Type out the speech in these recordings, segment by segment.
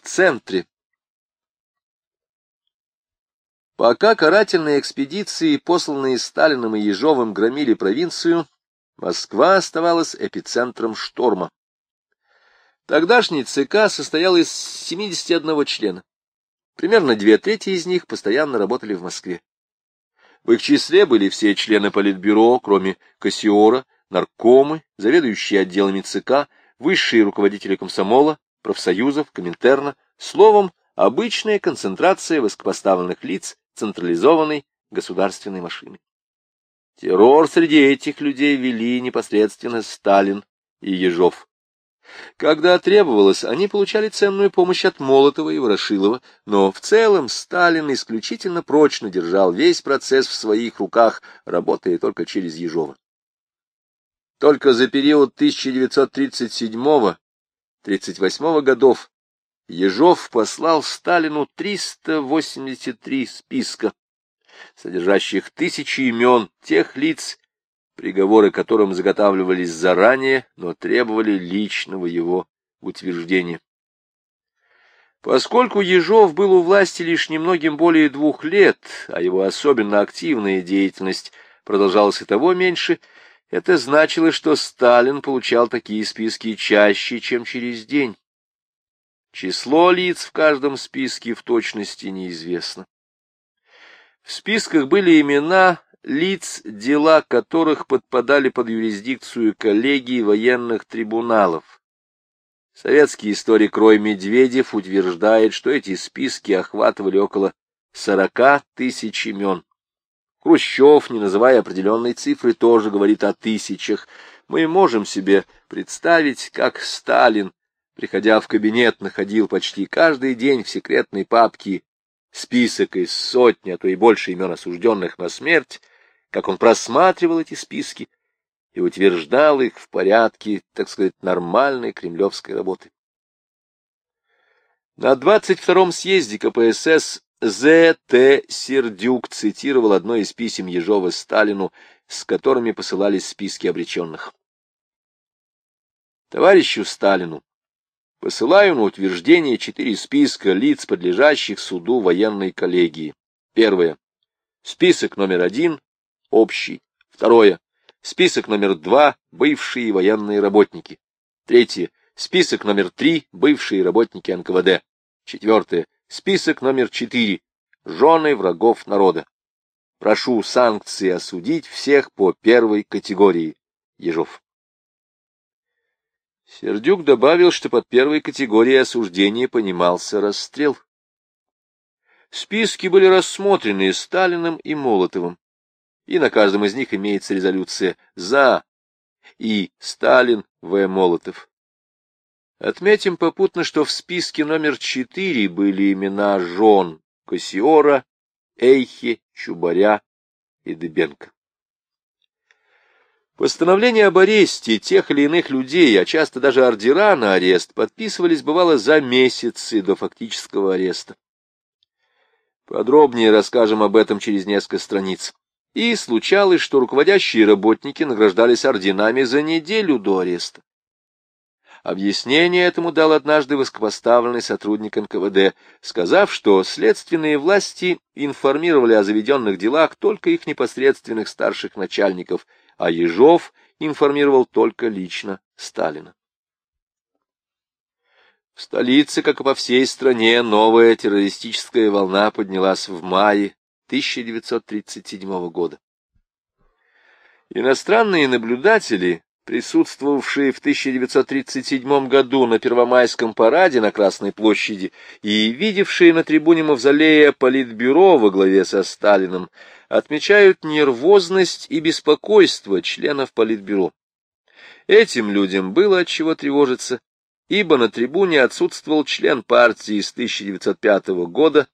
В центре. Пока карательные экспедиции, посланные Сталиным и Ежовым, громили провинцию, Москва оставалась эпицентром шторма. Тогдашний ЦК состоял из 71 члена. Примерно две трети из них постоянно работали в Москве. В их числе были все члены Политбюро, кроме Кассиора, наркомы, заведующие отделами ЦК, высшие руководители комсомола, профсоюзов, Коминтерна, словом, обычная концентрация высокопоставленных лиц централизованной государственной машины. Террор среди этих людей вели непосредственно Сталин и Ежов. Когда требовалось, они получали ценную помощь от Молотова и Ворошилова, но в целом Сталин исключительно прочно держал весь процесс в своих руках, работая только через Ежова. Только за период 1937-38 годов Ежов послал Сталину 383 списка, содержащих тысячи имен тех лиц, приговоры которым заготавливались заранее, но требовали личного его утверждения. Поскольку Ежов был у власти лишь немногим более двух лет, а его особенно активная деятельность продолжалась и того меньше, это значило, что Сталин получал такие списки чаще, чем через день. Число лиц в каждом списке в точности неизвестно. В списках были имена лиц, дела которых подпадали под юрисдикцию коллегии военных трибуналов. Советский историк Рой Медведев утверждает, что эти списки охватывали около 40 тысяч имен. Хрущев, не называя определенной цифры, тоже говорит о тысячах. Мы можем себе представить, как Сталин, приходя в кабинет, находил почти каждый день в секретной папке список из сотни, а то и больше имен осужденных на смерть, как он просматривал эти списки и утверждал их в порядке, так сказать, нормальной кремлевской работы. На 22-м съезде КПСС З.Т. Сердюк цитировал одно из писем Ежова Сталину, с которыми посылались списки обреченных. Товарищу Сталину посылаю на утверждение четыре списка лиц, подлежащих суду военной коллегии. Первое. Список номер один общий. Второе. Список номер два — бывшие военные работники. Третье. Список номер три — бывшие работники НКВД. Четвертое. Список номер четыре — жены врагов народа. Прошу санкции осудить всех по первой категории. Ежов. Сердюк добавил, что под первой категорией осуждения понимался расстрел. Списки были рассмотрены Сталиным и Молотовым и на каждом из них имеется резолюция «За» и «Сталин В. Молотов». Отметим попутно, что в списке номер четыре были имена жен Кассиора, Эйхи, Чубаря и Дыбенко. Постановления об аресте тех или иных людей, а часто даже ордера на арест, подписывались, бывало, за месяцы до фактического ареста. Подробнее расскажем об этом через несколько страниц. И случалось, что руководящие работники награждались орденами за неделю до ареста. Объяснение этому дал однажды высокопоставленный сотрудник НКВД, сказав, что следственные власти информировали о заведенных делах только их непосредственных старших начальников, а Ежов информировал только лично Сталина. В столице, как и по всей стране, новая террористическая волна поднялась в мае 1937 года. Иностранные наблюдатели, присутствовавшие в 1937 году на Первомайском параде на Красной площади и видевшие на трибуне Мавзолея Политбюро во главе со Сталиным, отмечают нервозность и беспокойство членов Политбюро. Этим людям было от чего тревожиться, ибо на трибуне отсутствовал член партии с 1905 года,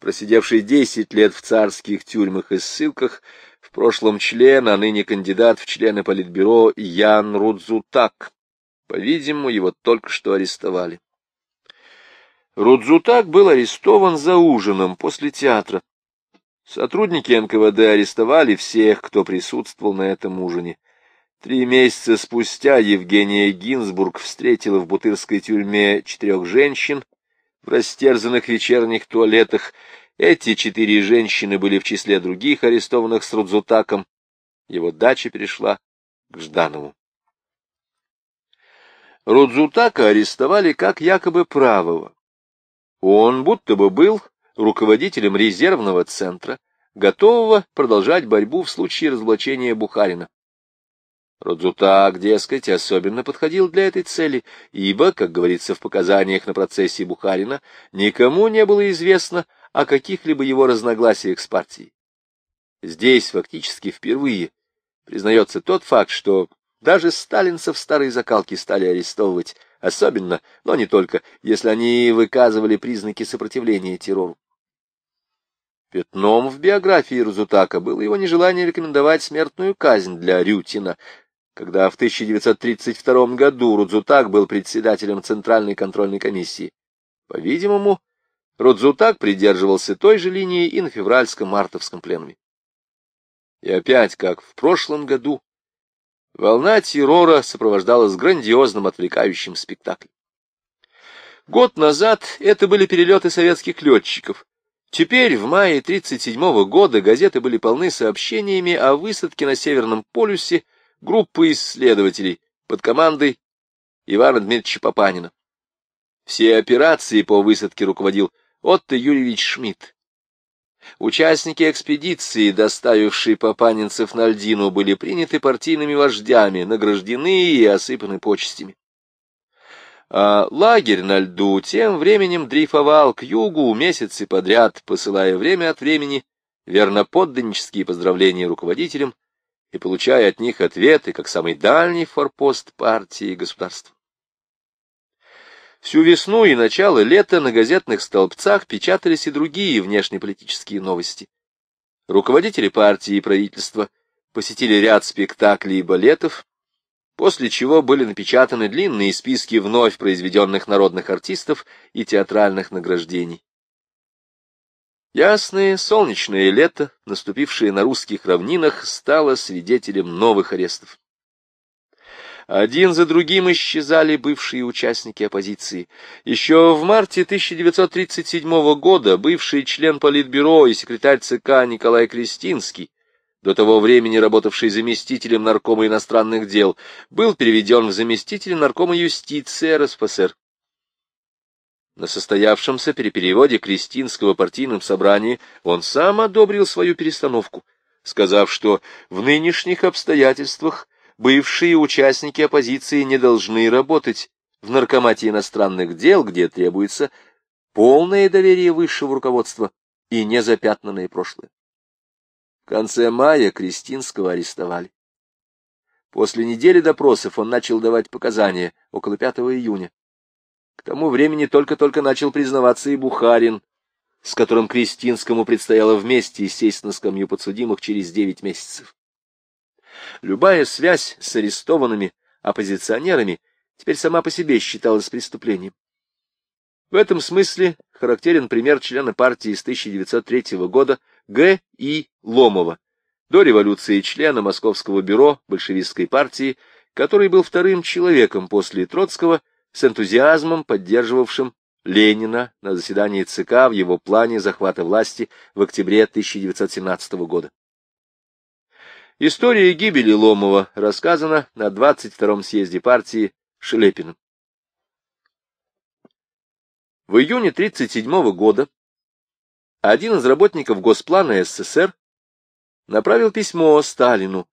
просидевший десять лет в царских тюрьмах и ссылках, в прошлом член, а ныне кандидат в члены Политбюро Ян Рудзутак. По-видимому, его только что арестовали. Рудзутак был арестован за ужином после театра. Сотрудники НКВД арестовали всех, кто присутствовал на этом ужине. Три месяца спустя Евгения Гинзбург встретила в Бутырской тюрьме четырех женщин, в растерзанных вечерних туалетах. Эти четыре женщины были в числе других арестованных с Рудзутаком. Его дача перешла к Жданову. Рудзутака арестовали как якобы правого. Он будто бы был руководителем резервного центра, готового продолжать борьбу в случае разоблачения Бухарина. Родзутак, дескать, особенно подходил для этой цели, ибо, как говорится в показаниях на процессе Бухарина, никому не было известно о каких-либо его разногласиях с партией. Здесь фактически впервые признается тот факт, что даже сталинцев старой закалки стали арестовывать, особенно, но не только, если они выказывали признаки сопротивления террору. Пятном в биографии Розутака было его нежелание рекомендовать смертную казнь для Рютина, когда в 1932 году Рудзутак был председателем Центральной контрольной комиссии. По-видимому, Рудзутак придерживался той же линии и на февральско-мартовском пленуме. И опять, как в прошлом году, волна террора сопровождалась грандиозным отвлекающим спектаклем. Год назад это были перелеты советских летчиков. Теперь, в мае 1937 года, газеты были полны сообщениями о высадке на Северном полюсе группы исследователей под командой Ивана Дмитриевича Папанина. Все операции по высадке руководил Отто Юрьевич Шмидт. Участники экспедиции, доставившие папанинцев на льдину, были приняты партийными вождями, награждены и осыпаны почестями. А лагерь на льду тем временем дрейфовал к югу месяцы подряд, посылая время от времени верноподданнические поздравления руководителям и получая от них ответы, как самый дальний форпост партии и государства. Всю весну и начало лета на газетных столбцах печатались и другие внешнеполитические новости. Руководители партии и правительства посетили ряд спектаклей и балетов, после чего были напечатаны длинные списки вновь произведенных народных артистов и театральных награждений. Ясное солнечное лето, наступившее на русских равнинах, стало свидетелем новых арестов. Один за другим исчезали бывшие участники оппозиции. Еще в марте 1937 года бывший член Политбюро и секретарь ЦК Николай Кристинский, до того времени работавший заместителем наркома иностранных дел, был переведен в заместителя наркома юстиции РСФСР. На состоявшемся перепереводе Кристинского партийном собрании он сам одобрил свою перестановку, сказав, что в нынешних обстоятельствах бывшие участники оппозиции не должны работать в наркомате иностранных дел, где требуется полное доверие высшего руководства и незапятнанное прошлое. В конце мая Кристинского арестовали. После недели допросов он начал давать показания около 5 июня. К тому времени только-только начал признаваться и Бухарин, с которым Кристинскому предстояло вместе сесть на скамью подсудимых через девять месяцев. Любая связь с арестованными оппозиционерами теперь сама по себе считалась преступлением. В этом смысле характерен пример члена партии с 1903 года Г. И. Ломова, до революции члена Московского бюро большевистской партии, который был вторым человеком после Троцкого, с энтузиазмом поддерживавшим Ленина на заседании ЦК в его плане захвата власти в октябре 1917 года. История гибели Ломова рассказана на 22-м съезде партии Шелепиным. В июне 1937 года один из работников Госплана СССР направил письмо Сталину,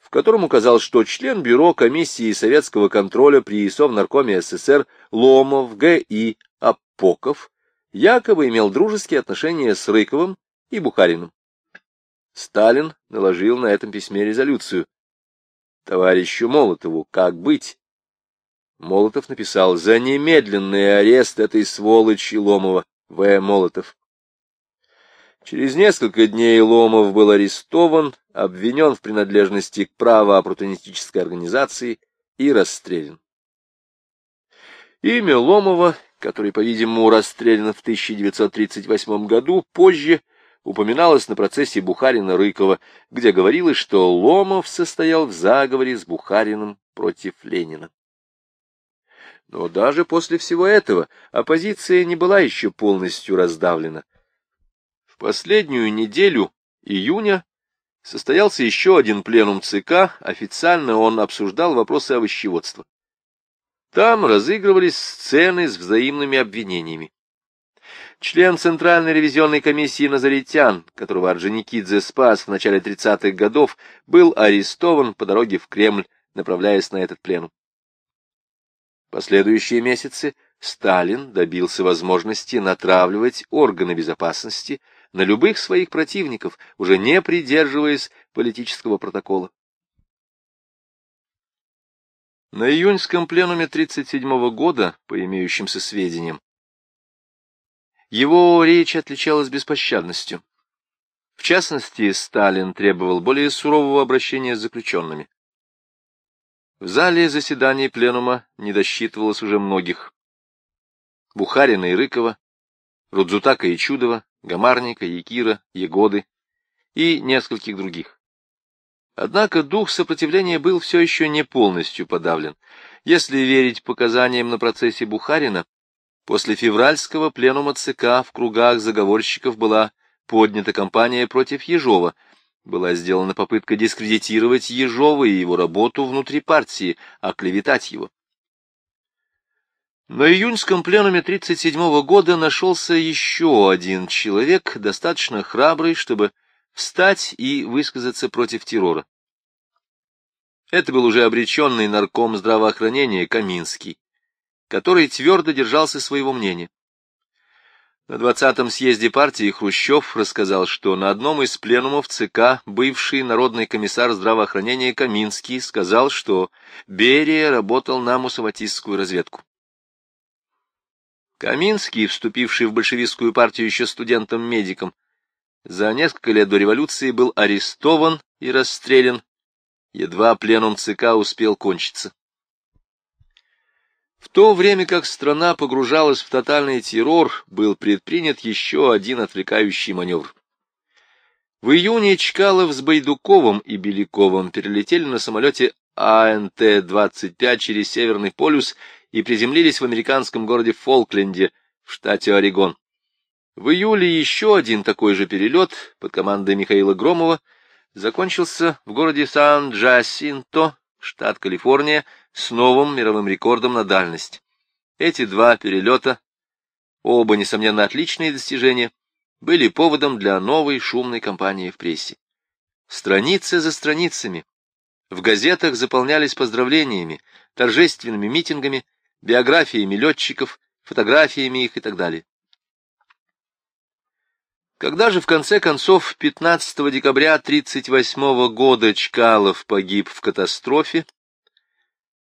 в котором указал, что член бюро комиссии советского контроля при Совнаркоме СССР Ломов Г.И. Апоков якобы имел дружеские отношения с Рыковым и Бухариным. Сталин наложил на этом письме резолюцию. Товарищу Молотову, как быть? Молотов написал «За немедленный арест этой сволочи Ломова, В. Молотов». Через несколько дней Ломов был арестован, обвинен в принадлежности к правооппортунистической организации и расстрелян. Имя Ломова, который, по-видимому, расстрелян в 1938 году, позже упоминалось на процессе Бухарина-Рыкова, где говорилось, что Ломов состоял в заговоре с Бухариным против Ленина. Но даже после всего этого оппозиция не была еще полностью раздавлена. В последнюю неделю июня состоялся еще один пленум ЦК, официально он обсуждал вопросы овощеводства. Там разыгрывались сцены с взаимными обвинениями. Член Центральной ревизионной комиссии Назаритян, которого Орджоникидзе спас в начале 30-х годов, был арестован по дороге в Кремль, направляясь на этот пленум. Последующие месяцы Сталин добился возможности натравливать органы безопасности на любых своих противников, уже не придерживаясь политического протокола. На июньском пленуме 1937 года, по имеющимся сведениям, его речь отличалась беспощадностью. В частности, Сталин требовал более сурового обращения с заключенными. В зале заседаний пленума не досчитывалось уже многих. Бухарина и Рыкова, Рудзутака и Чудова, Гамарника, Якира, Егоды и нескольких других. Однако дух сопротивления был все еще не полностью подавлен. Если верить показаниям на процессе Бухарина, после февральского пленума ЦК в кругах заговорщиков была поднята кампания против Ежова — была сделана попытка дискредитировать Ежова и его работу внутри партии, оклеветать его. На июньском пленуме 1937 года нашелся еще один человек, достаточно храбрый, чтобы встать и высказаться против террора. Это был уже обреченный нарком здравоохранения Каминский, который твердо держался своего мнения. На двадцатом съезде партии Хрущев рассказал, что на одном из пленумов ЦК бывший народный комиссар здравоохранения Каминский сказал, что Берия работал на мусаватистскую разведку. Каминский, вступивший в большевистскую партию еще студентом-медиком, за несколько лет до революции был арестован и расстрелян, едва пленум ЦК успел кончиться. В то время как страна погружалась в тотальный террор, был предпринят еще один отвлекающий маневр. В июне Чкалов с Байдуковым и Беляковым перелетели на самолете АНТ-25 через Северный полюс и приземлились в американском городе Фолкленде в штате Орегон. В июле еще один такой же перелет под командой Михаила Громова закончился в городе Сан-Джасинто, штат Калифорния, с новым мировым рекордом на дальность. Эти два перелета, оба, несомненно, отличные достижения, были поводом для новой шумной кампании в прессе. Страницы за страницами. В газетах заполнялись поздравлениями, торжественными митингами, биографиями летчиков, фотографиями их и так далее. Когда же в конце концов 15 декабря 1938 года Чкалов погиб в катастрофе,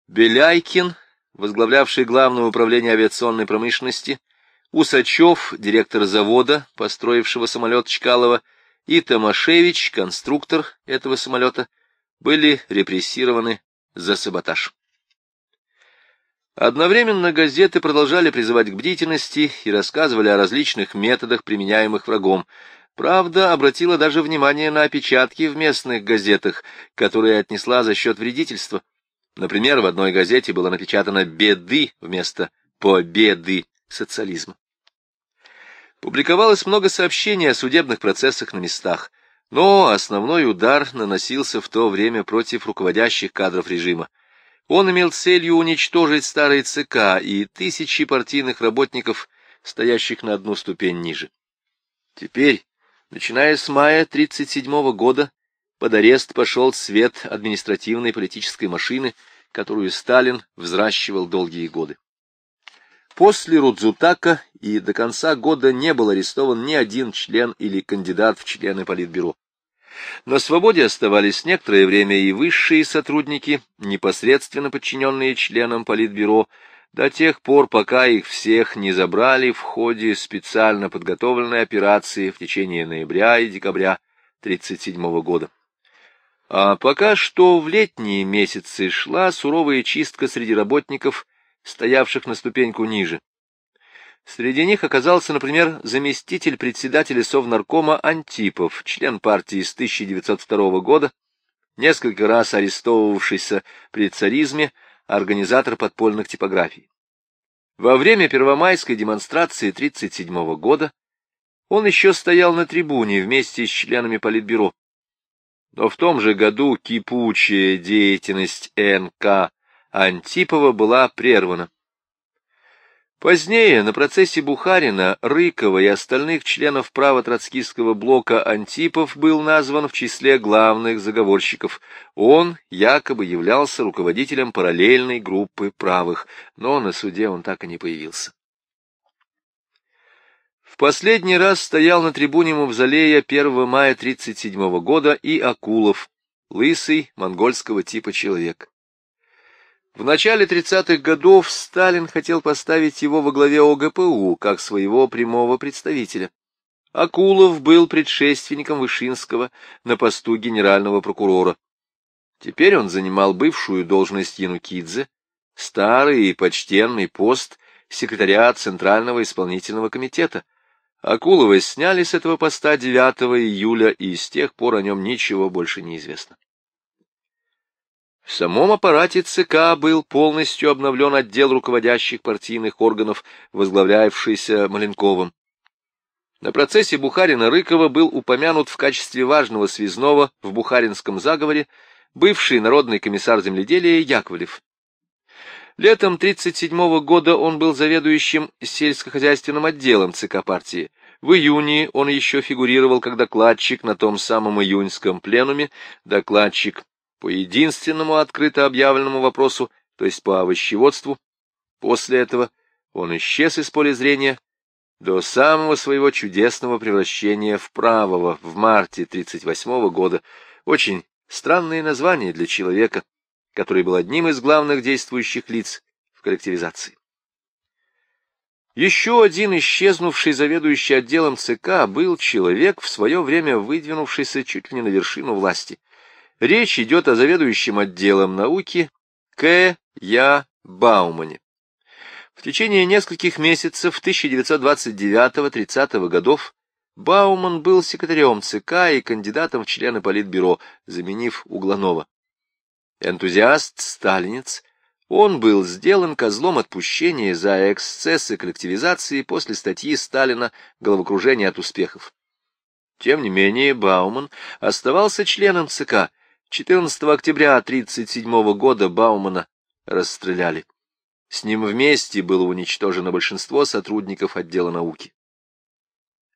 Беляйкин, возглавлявший Главное управление авиационной промышленности, Усачев, директор завода, построившего самолет Чкалова, и Томашевич, конструктор этого самолета, были репрессированы за саботаж. Одновременно газеты продолжали призывать к бдительности и рассказывали о различных методах, применяемых врагом. Правда обратила даже внимание на опечатки в местных газетах, которые отнесла за счет вредительства. Например, в одной газете было напечатано «беды» вместо «победы социализма». Публиковалось много сообщений о судебных процессах на местах, но основной удар наносился в то время против руководящих кадров режима. Он имел целью уничтожить старый ЦК и тысячи партийных работников, стоящих на одну ступень ниже. Теперь, начиная с мая 1937 года, под арест пошел свет административной политической машины, которую Сталин взращивал долгие годы. После Рудзутака и до конца года не был арестован ни один член или кандидат в члены Политбюро. На свободе оставались некоторое время и высшие сотрудники, непосредственно подчиненные членам Политбюро, до тех пор, пока их всех не забрали в ходе специально подготовленной операции в течение ноября и декабря 1937 года. А пока что в летние месяцы шла суровая чистка среди работников, стоявших на ступеньку ниже. Среди них оказался, например, заместитель председателя Совнаркома Антипов, член партии с 1902 года, несколько раз арестовывавшийся при царизме, организатор подпольных типографий. Во время первомайской демонстрации 1937 года он еще стоял на трибуне вместе с членами Политбюро. Но в том же году кипучая деятельность НК Антипова была прервана. Позднее на процессе Бухарина, Рыкова и остальных членов право-троцкистского блока Антипов был назван в числе главных заговорщиков. Он якобы являлся руководителем параллельной группы правых, но на суде он так и не появился. Последний раз стоял на трибуне Мавзолея 1 мая 1937 года и Акулов, лысый монгольского типа человек. В начале 30-х годов Сталин хотел поставить его во главе ОГПУ как своего прямого представителя. Акулов был предшественником Вышинского на посту генерального прокурора. Теперь он занимал бывшую должность Янукидзе, старый и почтенный пост секретаря Центрального исполнительного комитета. Акулова сняли с этого поста 9 июля, и с тех пор о нем ничего больше не известно. В самом аппарате ЦК был полностью обновлен отдел руководящих партийных органов, возглавлявшийся Маленковым. На процессе Бухарина-Рыкова был упомянут в качестве важного связного в Бухаринском заговоре бывший народный комиссар земледелия Яковлев. Летом 1937 года он был заведующим сельскохозяйственным отделом ЦК партии. В июне он еще фигурировал как докладчик на том самом июньском пленуме, докладчик по единственному открыто объявленному вопросу, то есть по овощеводству. После этого он исчез из поля зрения до самого своего чудесного превращения в правого в марте 1938 года. Очень странное название для человека, который был одним из главных действующих лиц в коллективизации. Еще один исчезнувший заведующий отделом ЦК был человек, в свое время выдвинувшийся чуть ли не на вершину власти. Речь идет о заведующем отделом науки К. Я. Баумане. В течение нескольких месяцев 1929-30 годов Бауман был секретарем ЦК и кандидатом в члены Политбюро, заменив Угланова. Энтузиаст-сталинец, он был сделан козлом отпущения за эксцессы коллективизации после статьи Сталина «Головокружение от успехов». Тем не менее, Бауман оставался членом ЦК 14 октября 1937 года Баумана расстреляли. С ним вместе было уничтожено большинство сотрудников отдела науки.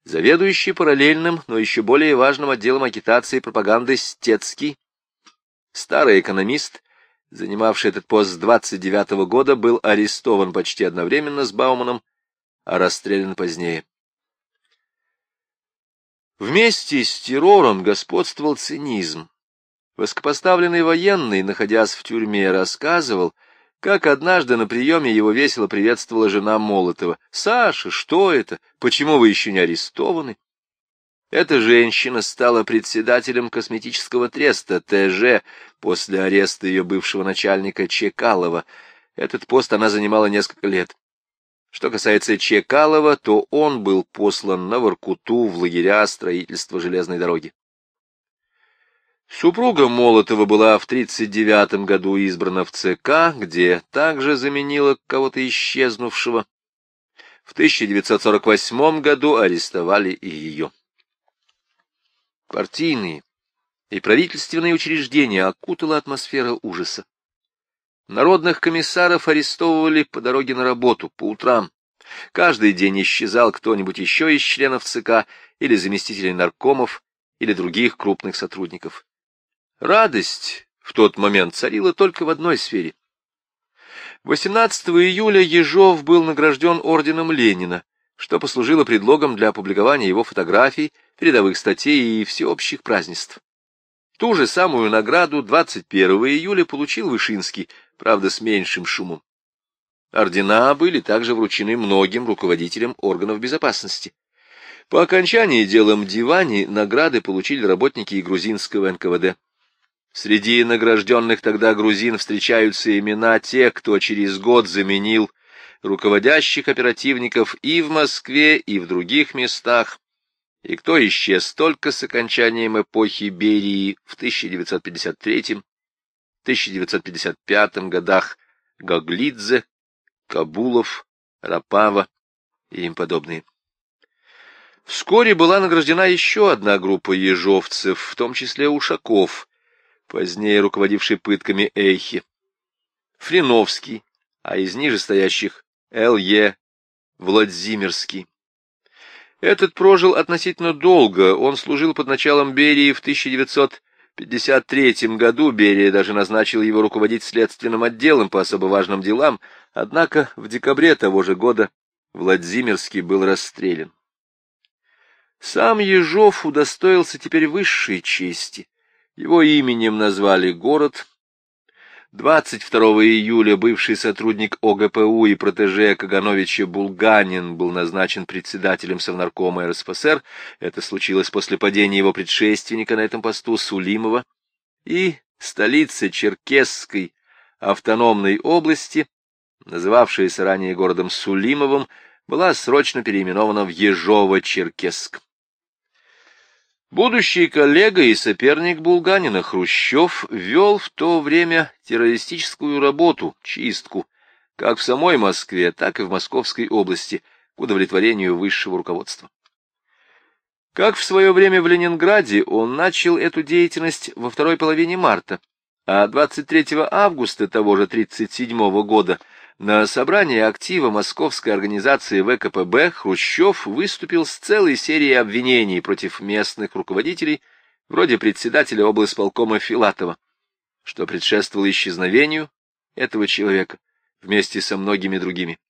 Заведующий параллельным, но еще более важным отделом агитации и пропаганды Стецкий, старый экономист, занимавший этот пост с 29 -го года, был арестован почти одновременно с Бауманом, а расстрелян позднее. Вместе с террором господствовал цинизм. Высокопоставленный военный, находясь в тюрьме, рассказывал, как однажды на приеме его весело приветствовала жена Молотова. «Саша, что это? Почему вы еще не арестованы?» Эта женщина стала председателем косметического треста ТЖ после ареста ее бывшего начальника Чекалова. Этот пост она занимала несколько лет. Что касается Чекалова, то он был послан на Воркуту в лагеря строительства железной дороги. Супруга Молотова была в 1939 году избрана в ЦК, где также заменила кого-то исчезнувшего. В 1948 году арестовали и ее. Партийные и правительственные учреждения окутала атмосфера ужаса. Народных комиссаров арестовывали по дороге на работу, по утрам. Каждый день исчезал кто-нибудь еще из членов ЦК или заместителей наркомов или других крупных сотрудников. Радость в тот момент царила только в одной сфере. 18 июля Ежов был награжден орденом Ленина, что послужило предлогом для опубликования его фотографий, передовых статей и всеобщих празднеств. Ту же самую награду 21 июля получил Вышинский, правда, с меньшим шумом. Ордена были также вручены многим руководителям органов безопасности. По окончании делом Дивани награды получили работники грузинского НКВД. Среди награжденных тогда грузин встречаются имена тех, кто через год заменил руководящих оперативников и в Москве, и в других местах, и кто исчез только с окончанием эпохи Берии в 1953-1955 годах Гаглидзе, Кабулов, Рапава и им подобные. Вскоре была награждена еще одна группа ежовцев, в том числе Ушаков, позднее руководивший пытками Эйхи, Фриновский, а из нижестоящих Л.Е. Владимирский. Этот прожил относительно долго, он служил под началом Берии в 1953 году, Берия даже назначил его руководить следственным отделом по особо важным делам, однако в декабре того же года Владимирский был расстрелян. Сам Ежов удостоился теперь высшей чести. Его именем назвали город, 22 июля бывший сотрудник ОГПУ и протеже Кагановича Булганин был назначен председателем Совнаркома РСФСР. Это случилось после падения его предшественника на этом посту Сулимова. И столица Черкесской автономной области, называвшаяся ранее городом Сулимовым, была срочно переименована в Ежово-Черкесск. Будущий коллега и соперник Булганина Хрущев вел в то время террористическую работу, чистку, как в самой Москве, так и в Московской области, к удовлетворению высшего руководства. Как в свое время в Ленинграде, он начал эту деятельность во второй половине марта, а 23 августа того же 1937 года – на собрании актива московской организации ВКПБ Хрущев выступил с целой серией обвинений против местных руководителей, вроде председателя облсполкома Филатова, что предшествовало исчезновению этого человека вместе со многими другими.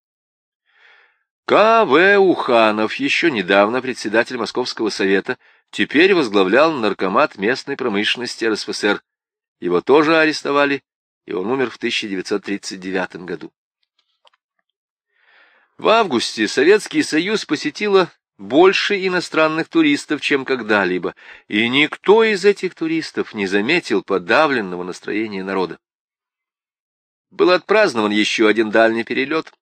К.В. Уханов, еще недавно председатель Московского совета, теперь возглавлял наркомат местной промышленности РСФСР. Его тоже арестовали, и он умер в 1939 году. В августе Советский Союз посетило больше иностранных туристов, чем когда-либо, и никто из этих туристов не заметил подавленного настроения народа. Был отпразднован еще один дальний перелет,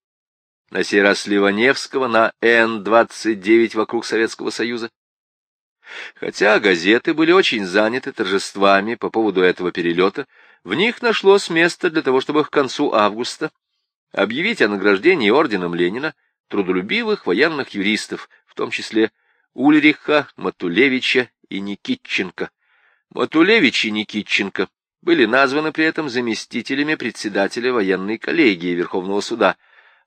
на сей раз Ливаневского на Н-29 вокруг Советского Союза. Хотя газеты были очень заняты торжествами по поводу этого перелета, в них нашлось место для того, чтобы к концу августа объявить о награждении орденом Ленина трудолюбивых военных юристов, в том числе Ульриха, Матулевича и Никитченко. Матулевич и Никитченко были названы при этом заместителями председателя военной коллегии Верховного суда,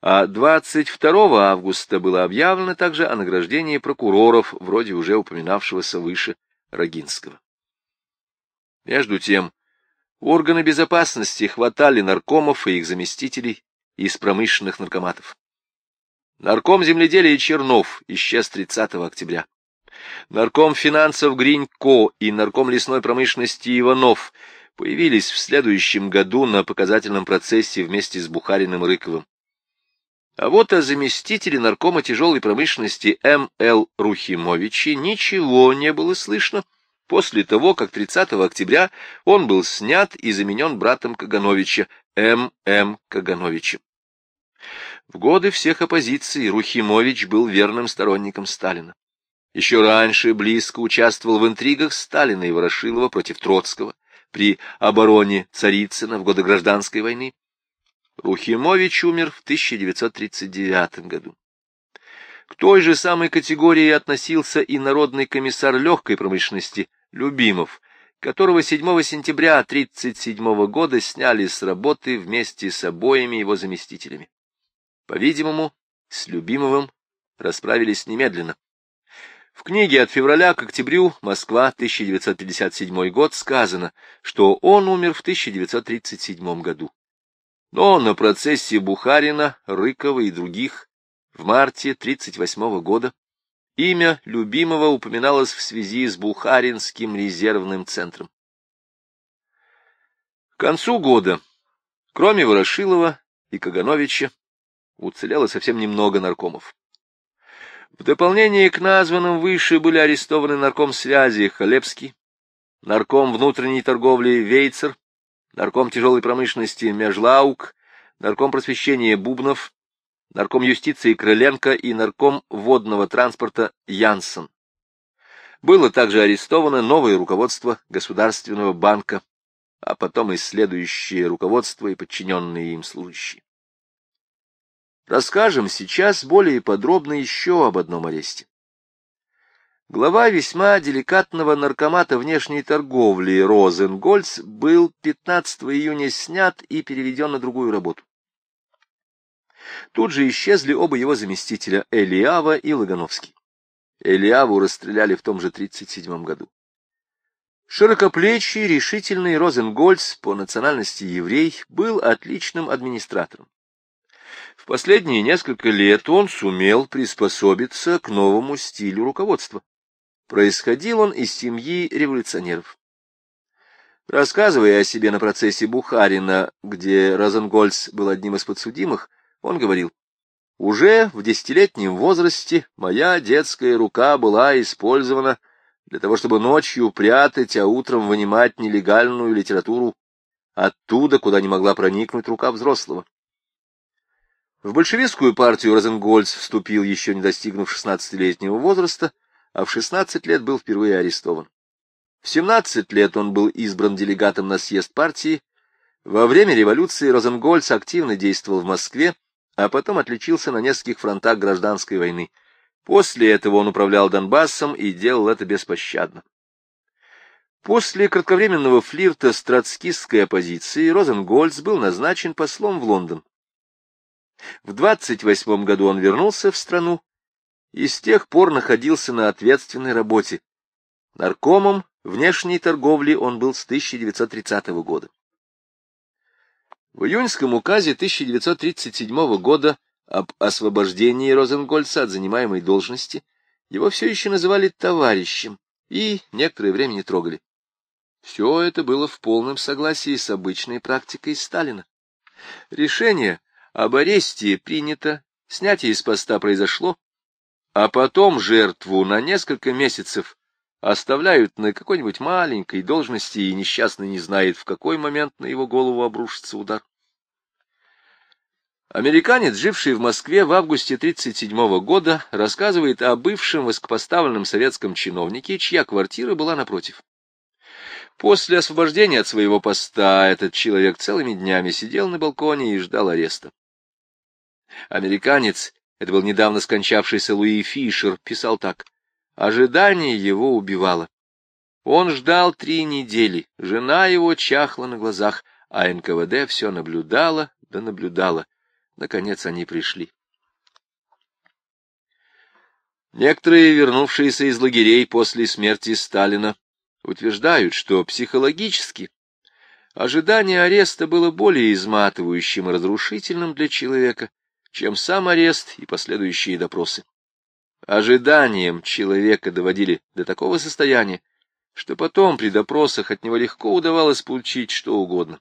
а 22 августа было объявлено также о награждении прокуроров, вроде уже упоминавшегося выше Рогинского. Между тем, органы безопасности хватали наркомов и их заместителей из промышленных наркоматов. Нарком земледелия Чернов исчез 30 октября. Нарком финансов Гринько и нарком лесной промышленности Иванов появились в следующем году на показательном процессе вместе с Бухариным Рыковым. А вот о заместителе наркома тяжелой промышленности М.Л. Рухимовиче ничего не было слышно после того, как 30 октября он был снят и заменен братом Кагановича М.М. Кагановичем. В годы всех оппозиций Рухимович был верным сторонником Сталина. Еще раньше близко участвовал в интригах Сталина и Ворошилова против Троцкого при обороне Царицына в годы Гражданской войны. Рухимович умер в 1939 году. К той же самой категории относился и народный комиссар легкой промышленности Любимов, которого 7 сентября 1937 года сняли с работы вместе с обоими его заместителями. По-видимому, с Любимовым расправились немедленно. В книге «От февраля к октябрю. Москва. 1957 год» сказано, что он умер в 1937 году. Но на процессе Бухарина, Рыкова и других в марте 1938 года имя любимого упоминалось в связи с Бухаринским резервным центром. К концу года, кроме Ворошилова и Кагановича, уцелело совсем немного наркомов. В дополнение к названным выше были арестованы нарком связи Халепский, нарком внутренней торговли Вейцер, нарком тяжелой промышленности Межлаук, нарком просвещения Бубнов, нарком юстиции Крыленко и нарком водного транспорта Янсен. Было также арестовано новое руководство Государственного банка, а потом и следующее руководство и подчиненные им служащие. Расскажем сейчас более подробно еще об одном аресте. Глава весьма деликатного наркомата внешней торговли Розенгольц был 15 июня снят и переведен на другую работу. Тут же исчезли оба его заместителя Элиава и Лагановский. Элиаву расстреляли в том же 37 году. Широкоплечий, решительный Розенгольц, по национальности еврей, был отличным администратором. В последние несколько лет он сумел приспособиться к новому стилю руководства. Происходил он из семьи революционеров. Рассказывая о себе на процессе Бухарина, где Розенгольц был одним из подсудимых, он говорил, «Уже в десятилетнем возрасте моя детская рука была использована для того, чтобы ночью прятать, а утром вынимать нелегальную литературу оттуда, куда не могла проникнуть рука взрослого. В большевистскую партию Розенгольц вступил еще не достигнув 16-летнего возраста, а в 16 лет был впервые арестован. В 17 лет он был избран делегатом на съезд партии. Во время революции Розенгольц активно действовал в Москве, а потом отличился на нескольких фронтах гражданской войны. После этого он управлял Донбассом и делал это беспощадно. После кратковременного флирта с троцкистской оппозицией Розенгольц был назначен послом в Лондон. В 28 году он вернулся в страну и с тех пор находился на ответственной работе. Наркомом внешней торговли он был с 1930 года. В июньском указе 1937 года об освобождении Розенгольца от занимаемой должности, его все еще называли товарищем и некоторое время не трогали. Все это было в полном согласии с обычной практикой Сталина. Решение об аресте принято, снятие из поста произошло, а потом жертву на несколько месяцев оставляют на какой-нибудь маленькой должности, и несчастный не знает, в какой момент на его голову обрушится удар. Американец, живший в Москве в августе 1937 года, рассказывает о бывшем высокопоставленном советском чиновнике, чья квартира была напротив. После освобождения от своего поста этот человек целыми днями сидел на балконе и ждал ареста. Американец, это был недавно скончавшийся Луи Фишер, писал так. Ожидание его убивало. Он ждал три недели, жена его чахла на глазах, а НКВД все наблюдала да наблюдала. Наконец они пришли. Некоторые, вернувшиеся из лагерей после смерти Сталина, утверждают, что психологически ожидание ареста было более изматывающим и разрушительным для человека, чем сам арест и последующие допросы. Ожиданием человека доводили до такого состояния, что потом при допросах от него легко удавалось получить что угодно.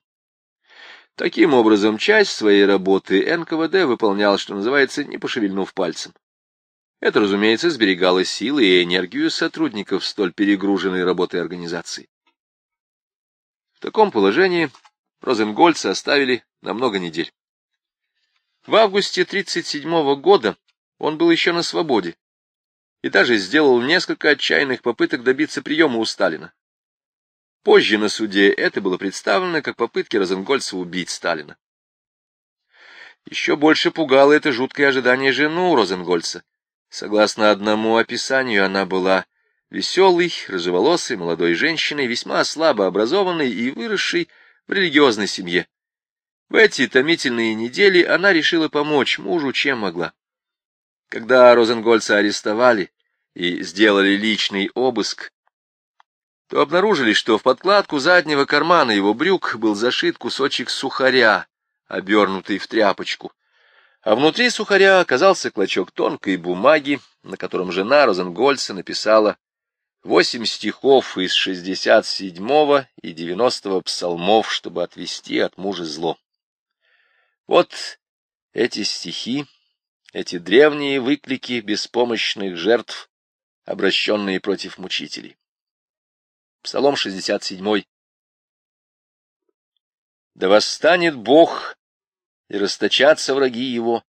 Таким образом, часть своей работы НКВД выполнял, что называется, не пошевельнув пальцем. Это, разумеется, сберегало силы и энергию сотрудников столь перегруженной работой организации. В таком положении Розенгольца оставили на много недель. В августе 1937 года он был еще на свободе и даже сделал несколько отчаянных попыток добиться приема у Сталина. Позже на суде это было представлено как попытки Розенгольца убить Сталина. Еще больше пугало это жуткое ожидание жену Розенгольца. Согласно одному описанию, она была веселой, рыжеволосой молодой женщиной, весьма слабо образованной и выросшей в религиозной семье. В эти томительные недели она решила помочь мужу, чем могла. Когда Розенгольца арестовали и сделали личный обыск, то обнаружили, что в подкладку заднего кармана его брюк был зашит кусочек сухаря, обернутый в тряпочку, а внутри сухаря оказался клочок тонкой бумаги, на котором жена Розенгольца написала восемь стихов из шестьдесят седьмого и девяностого псалмов, чтобы отвести от мужа зло. Вот эти стихи, эти древние выклики беспомощных жертв, обращенные против мучителей. Псалом 67. Да восстанет Бог, и расточатся враги его,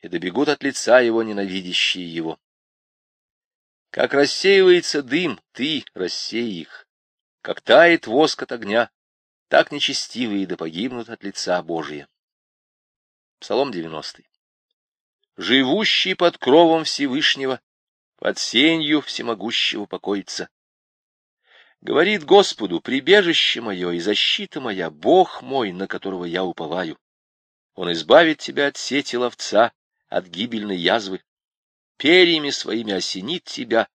и добегут от лица его ненавидящие его. Как рассеивается дым, ты рассей их, как тает воск от огня, так нечестивые да погибнут от лица Божия. Псалом 90. Живущий под кровом Всевышнего, под сенью всемогущего покоится. Говорит Господу, прибежище мое и защита моя, Бог мой, на которого я уповаю. Он избавит тебя от сети ловца, от гибельной язвы. Перьями своими осенит тебя,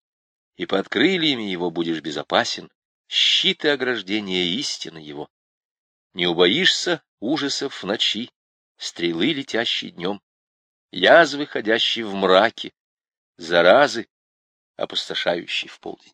и под крыльями его будешь безопасен, щит и ограждение истины его. Не убоишься ужасов в ночи, стрелы, летящие днем, язвы, ходящие в мраке, заразы, опустошающие в полдень.